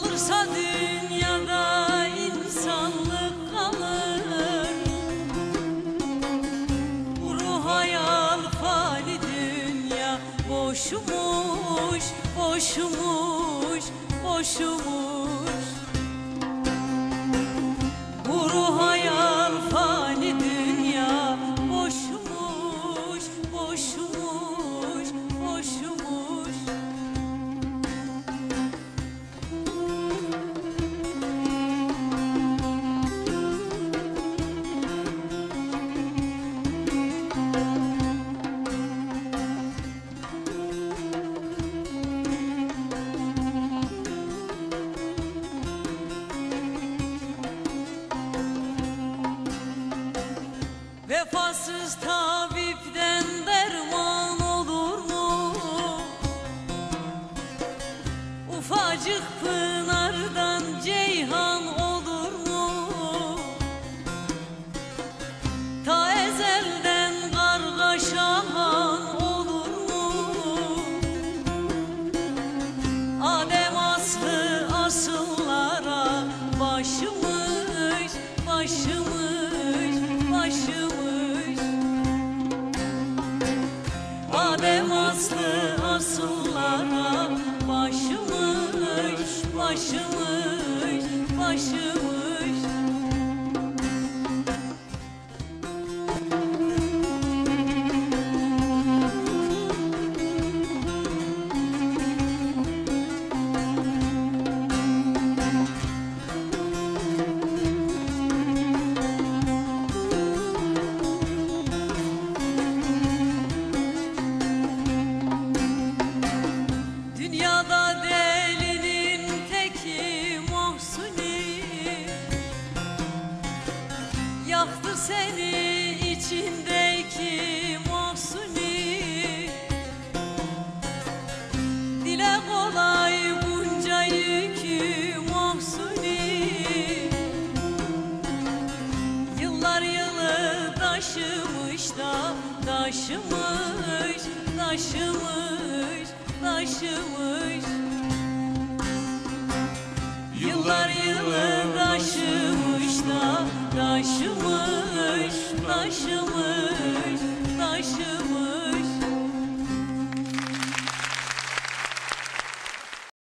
olursa dünyada insanlık kalır. Bu ruh hayal fali dünya boşumuş, boşumuş, boşumuş. Vefasız tabipten derman olur mu? Ufacık pınardan ceyhan olur mu? Ta ezelden kargaşahan olur mu? Adem aslı asıllara başımış, başımış, başımış. Aslı asıllara başımış, başımış, başımış. Seni içindeki Muhsuni Dile kolay bunca yükü Muhsuni Yıllar yılı taşımış da taşımış, taşımış, taşımış. Yılı